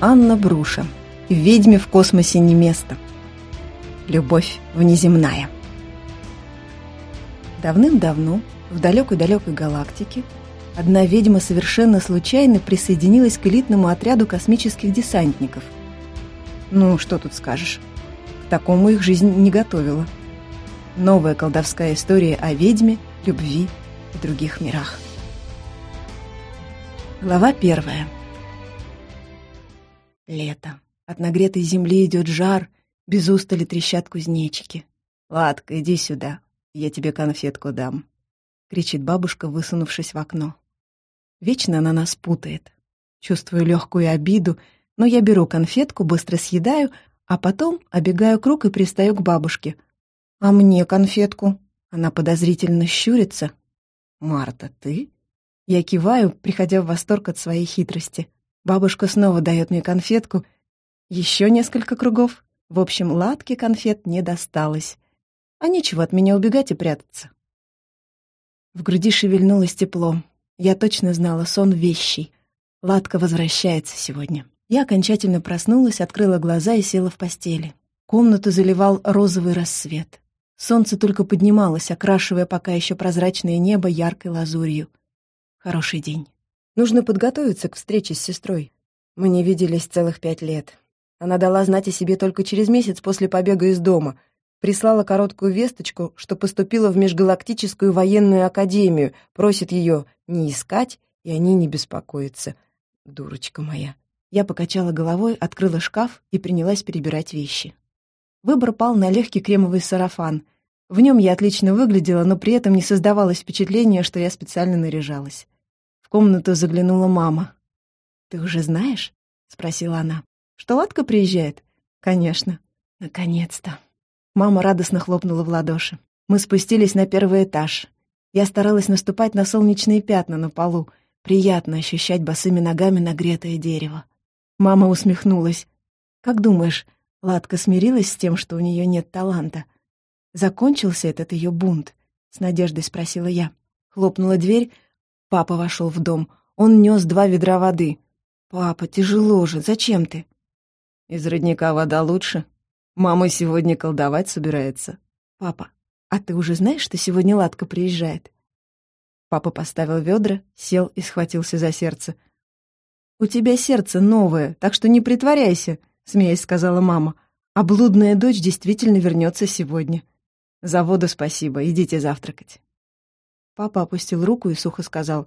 Анна Бруша. «Ведьме в космосе не место». Любовь внеземная. Давным-давно, в далекой-далекой галактике, одна ведьма совершенно случайно присоединилась к элитному отряду космических десантников. Ну, что тут скажешь. К такому их жизнь не готовила. Новая колдовская история о ведьме, любви и других мирах. Глава первая. Лето. От нагретой земли идет жар, без устали трещат кузнечики. «Ладка, иди сюда, я тебе конфетку дам», — кричит бабушка, высунувшись в окно. Вечно она нас путает. Чувствую легкую обиду, но я беру конфетку, быстро съедаю, а потом обегаю круг и пристаю к бабушке. «А мне конфетку?» Она подозрительно щурится. «Марта, ты?» Я киваю, приходя в восторг от своей хитрости. Бабушка снова дает мне конфетку. Еще несколько кругов. В общем, ладки конфет не досталось. А нечего от меня убегать и прятаться. В груди шевельнулось тепло. Я точно знала, сон вещий. Ладка возвращается сегодня. Я окончательно проснулась, открыла глаза и села в постели. Комнату заливал розовый рассвет. Солнце только поднималось, окрашивая пока еще прозрачное небо яркой лазурью. Хороший день. Нужно подготовиться к встрече с сестрой. Мы не виделись целых пять лет. Она дала знать о себе только через месяц после побега из дома. Прислала короткую весточку, что поступила в Межгалактическую военную академию, просит ее не искать, и они не беспокоятся. Дурочка моя. Я покачала головой, открыла шкаф и принялась перебирать вещи. Выбор пал на легкий кремовый сарафан. В нем я отлично выглядела, но при этом не создавалось впечатления, что я специально наряжалась. В комнату заглянула мама. «Ты уже знаешь?» — спросила она. «Что Ладка приезжает?» «Конечно». «Наконец-то». Мама радостно хлопнула в ладоши. Мы спустились на первый этаж. Я старалась наступать на солнечные пятна на полу. Приятно ощущать босыми ногами нагретое дерево. Мама усмехнулась. «Как думаешь, Ладка смирилась с тем, что у нее нет таланта? Закончился этот ее бунт?» — с надеждой спросила я. Хлопнула дверь, Папа вошел в дом. Он нес два ведра воды. «Папа, тяжело же. Зачем ты?» «Из родника вода лучше. Мама сегодня колдовать собирается». «Папа, а ты уже знаешь, что сегодня Ладка приезжает?» Папа поставил ведра, сел и схватился за сердце. «У тебя сердце новое, так что не притворяйся», — смеясь сказала мама. «А блудная дочь действительно вернется сегодня. За воду спасибо, идите завтракать». Папа опустил руку и сухо сказал.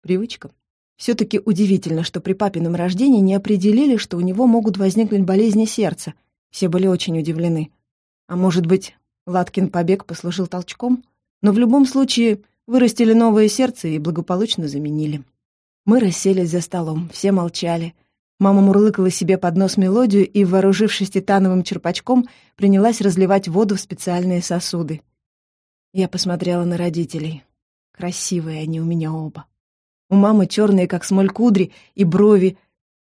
«Привычка. Все-таки удивительно, что при папином рождении не определили, что у него могут возникнуть болезни сердца. Все были очень удивлены. А может быть, Латкин побег послужил толчком? Но в любом случае вырастили новое сердце и благополучно заменили. Мы расселись за столом, все молчали. Мама мурлыкала себе под нос мелодию и, вооружившись титановым черпачком, принялась разливать воду в специальные сосуды. Я посмотрела на родителей. Красивые они у меня оба. У мамы черные, как смоль кудри, и брови,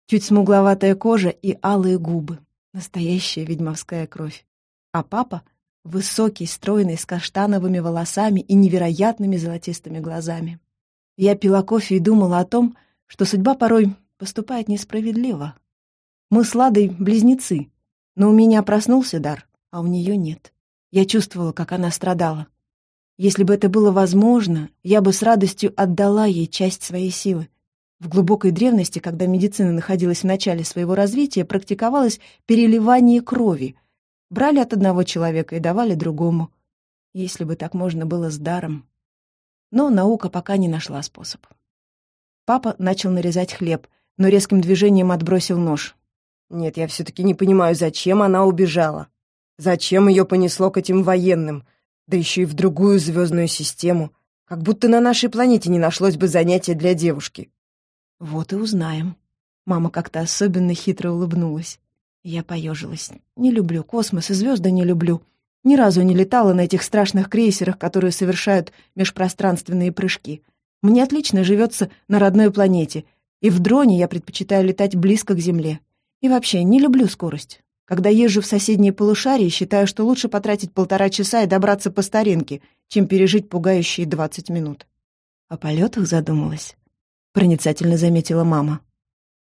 чуть смугловатая кожа и алые губы. Настоящая ведьмовская кровь. А папа — высокий, стройный, с каштановыми волосами и невероятными золотистыми глазами. Я пила кофе и думала о том, что судьба порой поступает несправедливо. Мы с Ладой близнецы, но у меня проснулся дар, а у нее нет. Я чувствовала, как она страдала. Если бы это было возможно, я бы с радостью отдала ей часть своей силы. В глубокой древности, когда медицина находилась в начале своего развития, практиковалось переливание крови. Брали от одного человека и давали другому. Если бы так можно было с даром. Но наука пока не нашла способ. Папа начал нарезать хлеб, но резким движением отбросил нож. «Нет, я все-таки не понимаю, зачем она убежала? Зачем ее понесло к этим военным? Да еще и в другую звездную систему, как будто на нашей планете не нашлось бы занятия для девушки. Вот и узнаем. Мама как-то особенно хитро улыбнулась. Я поежилась. Не люблю космос и звезды не люблю. Ни разу не летала на этих страшных крейсерах, которые совершают межпространственные прыжки. Мне отлично живется на родной планете, и в дроне я предпочитаю летать близко к Земле. И вообще не люблю скорость. Когда езжу в соседние полушарии, считаю, что лучше потратить полтора часа и добраться по старинке, чем пережить пугающие двадцать минут. О полетах задумалась. Проницательно заметила мама.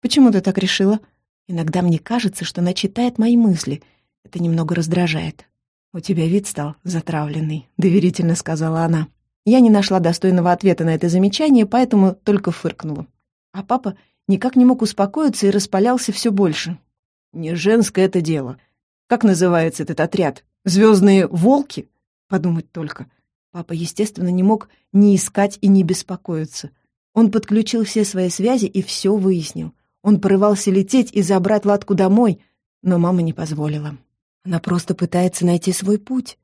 «Почему ты так решила?» Иногда мне кажется, что она читает мои мысли. Это немного раздражает. «У тебя вид стал затравленный», — доверительно сказала она. Я не нашла достойного ответа на это замечание, поэтому только фыркнула. А папа никак не мог успокоиться и распалялся все больше. «Не женское это дело. Как называется этот отряд? Звездные волки?» Подумать только. Папа, естественно, не мог ни искать и не беспокоиться. Он подключил все свои связи и все выяснил. Он порывался лететь и забрать Ладку домой, но мама не позволила. Она просто пытается найти свой путь.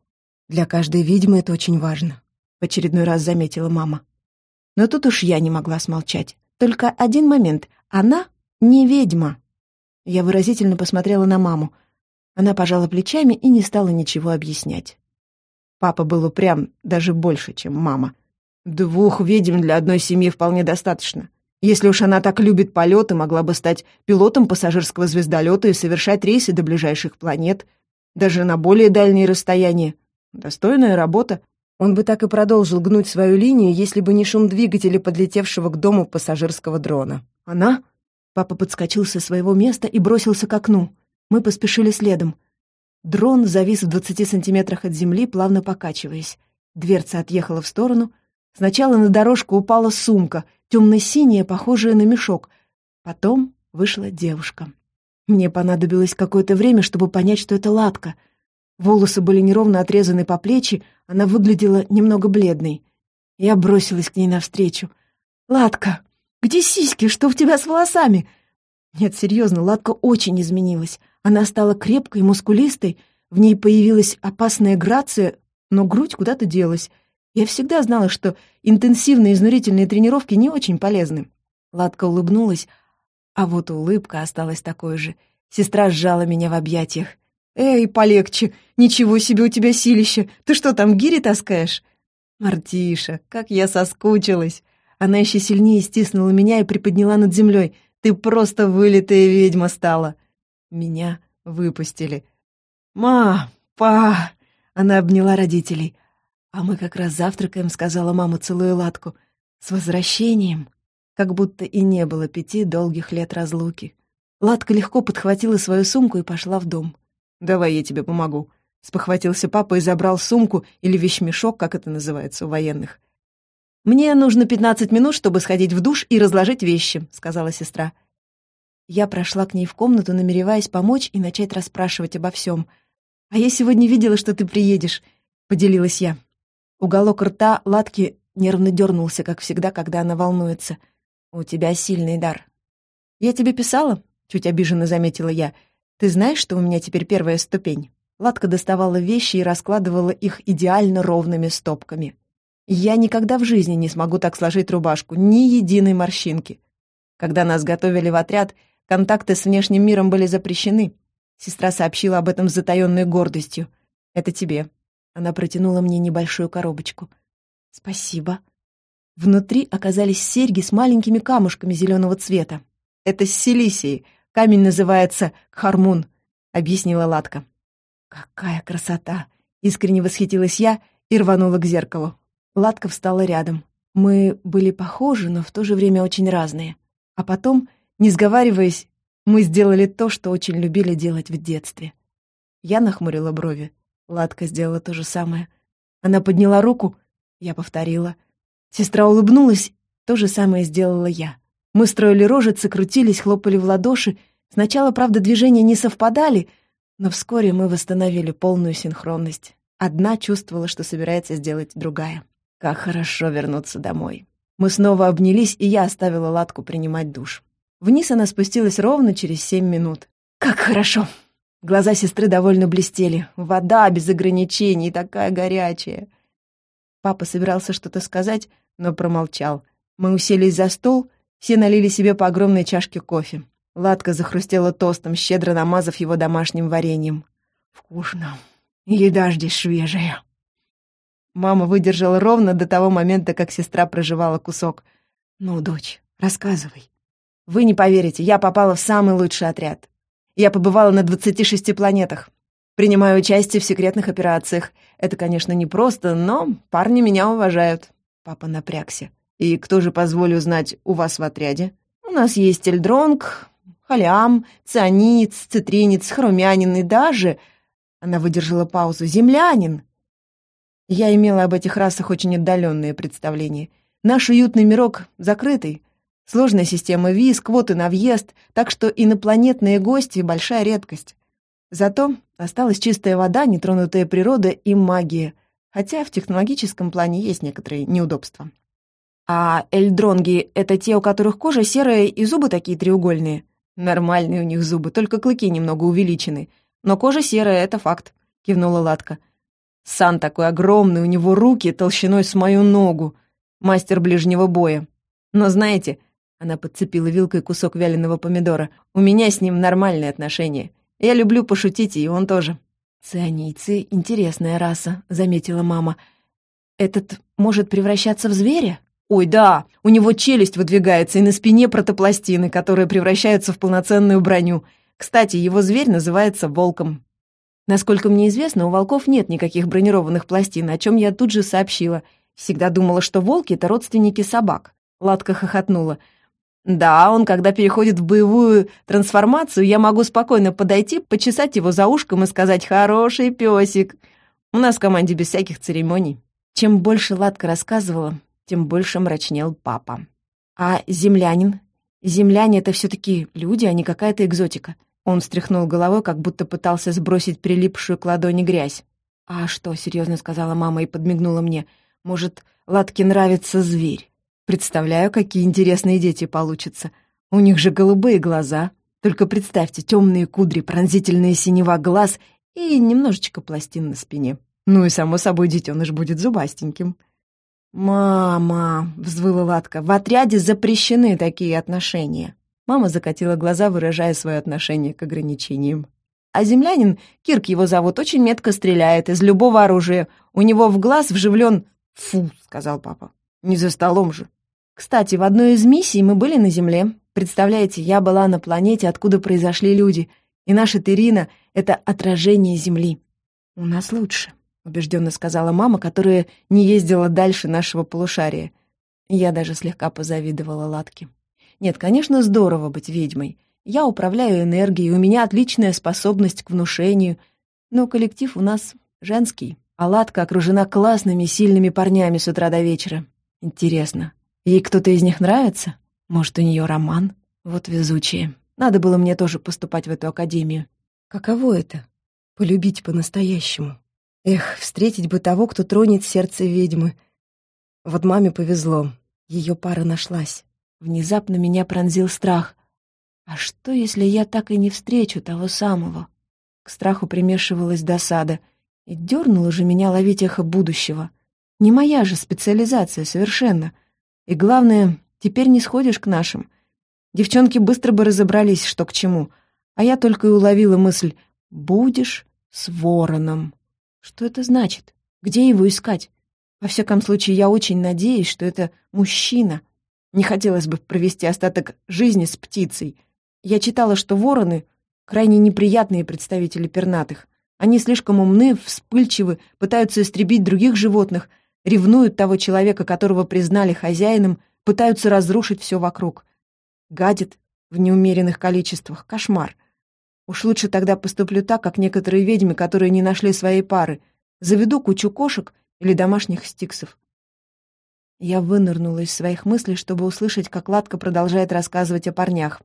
Для каждой ведьмы это очень важно, — в очередной раз заметила мама. Но тут уж я не могла смолчать. Только один момент. Она не ведьма. Я выразительно посмотрела на маму. Она пожала плечами и не стала ничего объяснять. Папа был упрям даже больше, чем мама. Двух ведьм для одной семьи вполне достаточно. Если уж она так любит полеты, могла бы стать пилотом пассажирского звездолета и совершать рейсы до ближайших планет, даже на более дальние расстояния. Достойная работа. Он бы так и продолжил гнуть свою линию, если бы не шум двигателя, подлетевшего к дому пассажирского дрона. Она? Папа подскочил со своего места и бросился к окну. Мы поспешили следом. Дрон завис в двадцати сантиметрах от земли, плавно покачиваясь. Дверца отъехала в сторону. Сначала на дорожку упала сумка, темно-синяя, похожая на мешок. Потом вышла девушка. Мне понадобилось какое-то время, чтобы понять, что это Латка. Волосы были неровно отрезаны по плечи, она выглядела немного бледной. Я бросилась к ней навстречу. «Латка, где сиськи? Что у тебя с волосами?» Нет, серьезно, Латка очень изменилась. Она стала крепкой, мускулистой, в ней появилась опасная грация, но грудь куда-то делась. Я всегда знала, что интенсивные изнурительные тренировки не очень полезны. Ладка улыбнулась, а вот улыбка осталась такой же. Сестра сжала меня в объятиях. «Эй, полегче! Ничего себе у тебя силище! Ты что там, гири таскаешь?» «Мартиша, как я соскучилась!» Она еще сильнее стиснула меня и приподняла над землей. «Ты просто вылитая ведьма стала!» Меня выпустили. «Ма! Па!» Она обняла родителей. «А мы как раз завтракаем», — сказала мама, целуя Ладку. «С возвращением!» Как будто и не было пяти долгих лет разлуки. Ладка легко подхватила свою сумку и пошла в дом. «Давай я тебе помогу», — спохватился папа и забрал сумку или вещмешок, как это называется у военных. «Мне нужно пятнадцать минут, чтобы сходить в душ и разложить вещи», — сказала сестра. Я прошла к ней в комнату, намереваясь помочь и начать расспрашивать обо всем. «А я сегодня видела, что ты приедешь», — поделилась я. Уголок рта Латки нервно дернулся, как всегда, когда она волнуется. «У тебя сильный дар». «Я тебе писала?» — чуть обиженно заметила я. «Ты знаешь, что у меня теперь первая ступень?» Латка доставала вещи и раскладывала их идеально ровными стопками. «Я никогда в жизни не смогу так сложить рубашку, ни единой морщинки. Когда нас готовили в отряд, Контакты с внешним миром были запрещены. Сестра сообщила об этом с затаённой гордостью. «Это тебе». Она протянула мне небольшую коробочку. «Спасибо». Внутри оказались серьги с маленькими камушками зеленого цвета. «Это с силисией. Камень называется Хармун», — объяснила Латка. «Какая красота!» — искренне восхитилась я и рванула к зеркалу. Латка встала рядом. Мы были похожи, но в то же время очень разные. А потом не сговариваясь, мы сделали то, что очень любили делать в детстве. Я нахмурила брови. Ладка сделала то же самое. Она подняла руку, я повторила. Сестра улыбнулась, то же самое сделала я. Мы строили рожицы, крутились, хлопали в ладоши. Сначала, правда, движения не совпадали, но вскоре мы восстановили полную синхронность. Одна чувствовала, что собирается сделать другая. Как хорошо вернуться домой. Мы снова обнялись, и я оставила Латку принимать душ. Вниз она спустилась ровно через семь минут. «Как хорошо!» Глаза сестры довольно блестели. Вода без ограничений, такая горячая. Папа собирался что-то сказать, но промолчал. Мы уселись за стол, все налили себе по огромной чашке кофе. Ладка захрустела тостом, щедро намазав его домашним вареньем. «Вкусно. Еда здесь свежая». Мама выдержала ровно до того момента, как сестра проживала кусок. «Ну, дочь, рассказывай». Вы не поверите, я попала в самый лучший отряд. Я побывала на 26 планетах. Принимаю участие в секретных операциях. Это, конечно, непросто, но парни меня уважают. Папа напрягся. И кто же, позволю знать, у вас в отряде? У нас есть Эльдронг, Халям, цианиц, цитринец, хрумянин и даже... Она выдержала паузу. Землянин. Я имела об этих расах очень отдаленные представления. Наш уютный мирок закрытый. Сложная система виз, квоты на въезд, так что инопланетные гости — большая редкость. Зато осталась чистая вода, нетронутая природа и магия, хотя в технологическом плане есть некоторые неудобства. А эльдронги — это те, у которых кожа серая и зубы такие треугольные? Нормальные у них зубы, только клыки немного увеличены. Но кожа серая — это факт, кивнула Латка. Сан такой огромный, у него руки толщиной с мою ногу. Мастер ближнего боя. Но знаете, она подцепила вилкой кусок вяленого помидора, у меня с ним нормальные отношения. Я люблю пошутить, и он тоже. «Цианийцы — интересная раса», — заметила мама. «Этот может превращаться в зверя?» «Ой, да, у него челюсть выдвигается, и на спине протопластины, которые превращаются в полноценную броню. Кстати, его зверь называется волком». Насколько мне известно, у волков нет никаких бронированных пластин, о чем я тут же сообщила. Всегда думала, что волки — это родственники собак. Ладка хохотнула. Да, он, когда переходит в боевую трансформацию, я могу спокойно подойти, почесать его за ушком и сказать «хороший песик». У нас в команде без всяких церемоний. Чем больше Ладка рассказывала, тем больше мрачнел папа. А землянин? Земляне — это все-таки люди, а не какая-то экзотика. Он встряхнул головой, как будто пытался сбросить прилипшую к ладони грязь. «А что?» — серьезно сказала мама и подмигнула мне. «Может, Ладке нравится зверь?» Представляю, какие интересные дети получатся. У них же голубые глаза. Только представьте, темные кудри, пронзительные синева глаз и немножечко пластин на спине. Ну и, само собой, детеныш будет зубастеньким. «Мама!» — взвыла Ладка. «В отряде запрещены такие отношения». Мама закатила глаза, выражая свое отношение к ограничениям. А землянин, Кирк его зовут, очень метко стреляет из любого оружия. У него в глаз вживлен... «Фу!» — сказал папа. «Не за столом же». Кстати, в одной из миссий мы были на Земле. Представляете, я была на планете, откуда произошли люди, и наша Терина — это отражение Земли. «У нас лучше», — убежденно сказала мама, которая не ездила дальше нашего полушария. Я даже слегка позавидовала Ладке. Нет, конечно, здорово быть ведьмой. Я управляю энергией, у меня отличная способность к внушению, но коллектив у нас женский, а Ладка окружена классными, сильными парнями с утра до вечера. Интересно, Ей кто-то из них нравится? Может, у нее роман? Вот везучие. Надо было мне тоже поступать в эту академию. Каково это? Полюбить по-настоящему. Эх, встретить бы того, кто тронет сердце ведьмы. Вот маме повезло. Ее пара нашлась. Внезапно меня пронзил страх. А что, если я так и не встречу того самого? К страху примешивалась досада. И дернула же меня ловить эхо будущего. Не моя же специализация совершенно — и главное, теперь не сходишь к нашим. Девчонки быстро бы разобрались, что к чему. А я только и уловила мысль «будешь с вороном». Что это значит? Где его искать? Во всяком случае, я очень надеюсь, что это мужчина. Не хотелось бы провести остаток жизни с птицей. Я читала, что вороны — крайне неприятные представители пернатых. Они слишком умны, вспыльчивы, пытаются истребить других животных — ревнуют того человека, которого признали хозяином, пытаются разрушить все вокруг. Гадит в неумеренных количествах. Кошмар. Уж лучше тогда поступлю так, как некоторые ведьмы, которые не нашли своей пары. Заведу кучу кошек или домашних стиксов. Я вынырнула из своих мыслей, чтобы услышать, как Ладка продолжает рассказывать о парнях.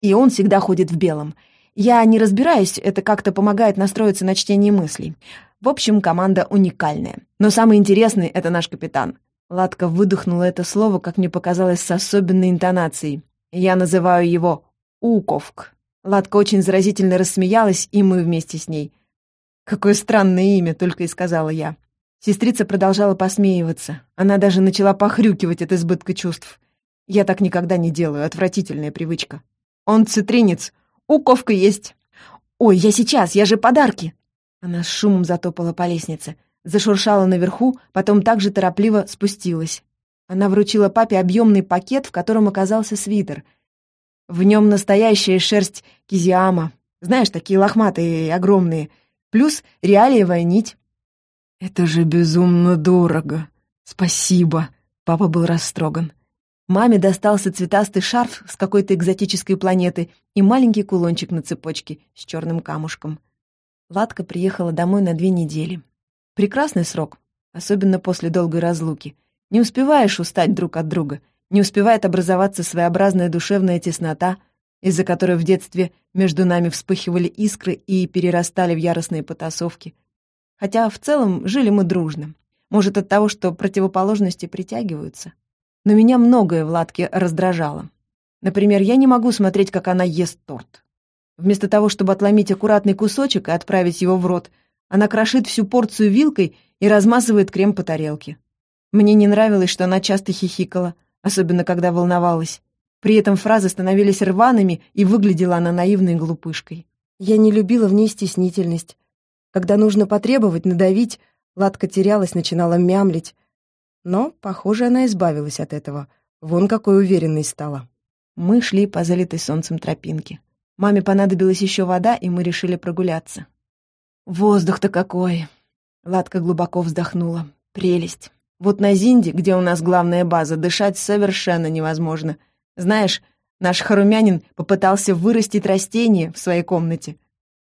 И он всегда ходит в белом. Я не разбираюсь, это как-то помогает настроиться на чтение мыслей. В общем, команда уникальная. Но самый интересный — это наш капитан. Ладка выдохнула это слово, как мне показалось, с особенной интонацией. Я называю его Уковк. Ладка очень заразительно рассмеялась, и мы вместе с ней. «Какое странное имя», — только и сказала я. Сестрица продолжала посмеиваться. Она даже начала похрюкивать от избытка чувств. Я так никогда не делаю, отвратительная привычка. Он цитринец. Уковка есть. «Ой, я сейчас, я же подарки!» Она с шумом затопала по лестнице, зашуршала наверху, потом также торопливо спустилась. Она вручила папе объемный пакет, в котором оказался свитер. В нем настоящая шерсть кизиама. Знаешь, такие лохматые огромные. Плюс реалиевая нить. «Это же безумно дорого. Спасибо!» Папа был растроган. Маме достался цветастый шарф с какой-то экзотической планеты и маленький кулончик на цепочке с черным камушком. Ладка приехала домой на две недели. Прекрасный срок, особенно после долгой разлуки. Не успеваешь устать друг от друга, не успевает образоваться своеобразная душевная теснота, из-за которой в детстве между нами вспыхивали искры и перерастали в яростные потасовки. Хотя в целом жили мы дружно. Может, от того, что противоположности притягиваются. Но меня многое в Ладке раздражало. Например, я не могу смотреть, как она ест торт. Вместо того, чтобы отломить аккуратный кусочек и отправить его в рот, она крошит всю порцию вилкой и размазывает крем по тарелке. Мне не нравилось, что она часто хихикала, особенно когда волновалась. При этом фразы становились рваными, и выглядела она наивной глупышкой. Я не любила в ней стеснительность. Когда нужно потребовать, надавить, Ладка терялась, начинала мямлить. Но, похоже, она избавилась от этого. Вон какой уверенной стала. Мы шли по залитой солнцем тропинке. Маме понадобилась еще вода, и мы решили прогуляться. Воздух-то какой! Ладка глубоко вздохнула. Прелесть. Вот на Зинде, где у нас главная база, дышать совершенно невозможно. Знаешь, наш харумянин попытался вырастить растение в своей комнате.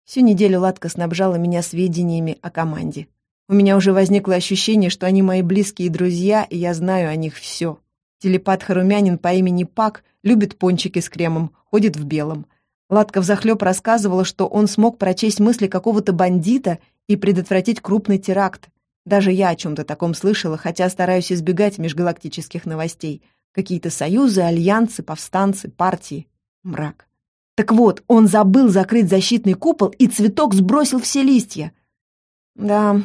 Всю неделю Ладка снабжала меня сведениями о команде. У меня уже возникло ощущение, что они мои близкие друзья, и я знаю о них все. Телепат Харумянин по имени Пак любит пончики с кремом, ходит в белом. Ладка взахлеб рассказывала, что он смог прочесть мысли какого-то бандита и предотвратить крупный теракт. Даже я о чем-то таком слышала, хотя стараюсь избегать межгалактических новостей. Какие-то союзы, альянсы, повстанцы, партии. Мрак. Так вот, он забыл закрыть защитный купол, и цветок сбросил все листья. «Да,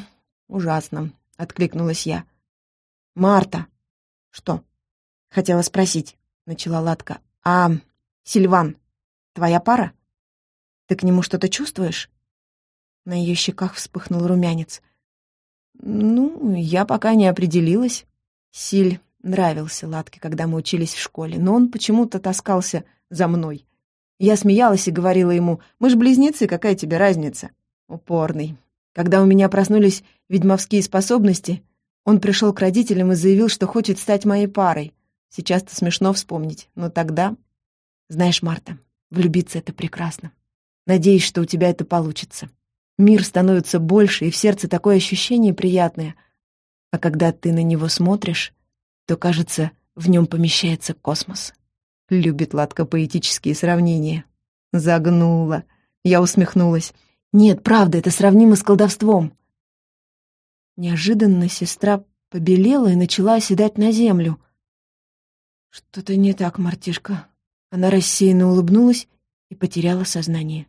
ужасно», — откликнулась я. «Марта». «Что?» — хотела спросить, — начала Ладка. «А Сильван Твоя пара? Ты к нему что-то чувствуешь?» На ее щеках вспыхнул румянец. «Ну, я пока не определилась. Силь нравился Ладке, когда мы учились в школе, но он почему-то таскался за мной. Я смеялась и говорила ему, «Мы ж близнецы, какая тебе разница?» Упорный. Когда у меня проснулись ведьмовские способности, он пришел к родителям и заявил, что хочет стать моей парой. Сейчас-то смешно вспомнить, но тогда... Знаешь, Марта, Влюбиться — это прекрасно. Надеюсь, что у тебя это получится. Мир становится больше, и в сердце такое ощущение приятное. А когда ты на него смотришь, то, кажется, в нем помещается космос. Любит Ладка поэтические сравнения. Загнула. Я усмехнулась. Нет, правда, это сравнимо с колдовством. Неожиданно сестра побелела и начала оседать на землю. Что-то не так, Мартишка. Она рассеянно улыбнулась и потеряла сознание.